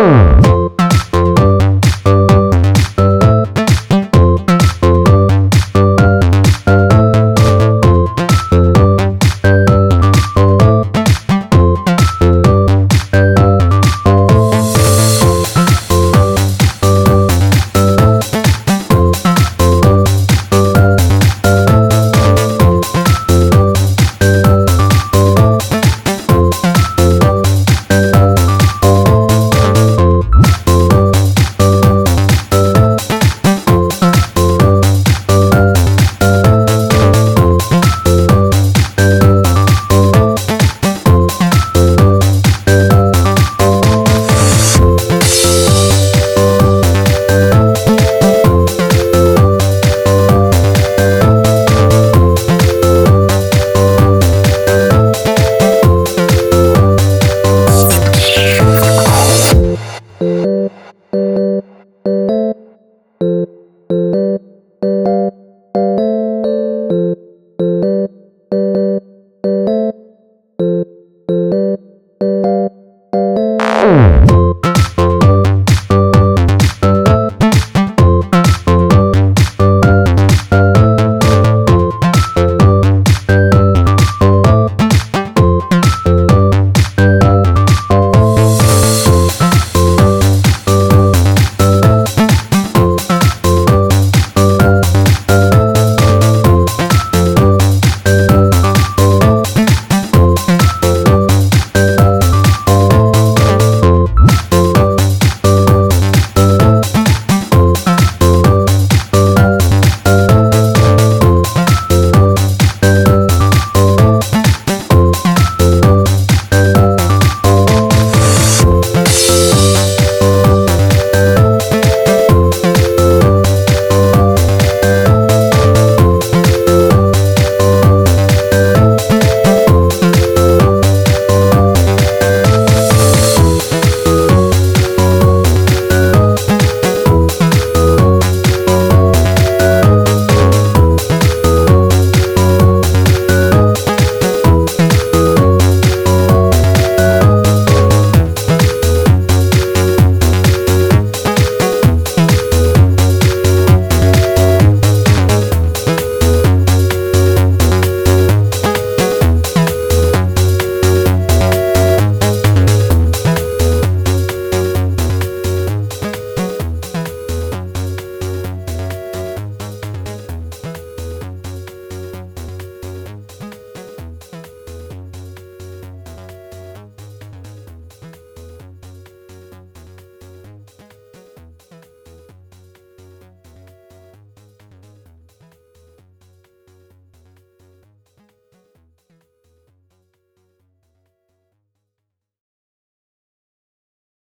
Oh!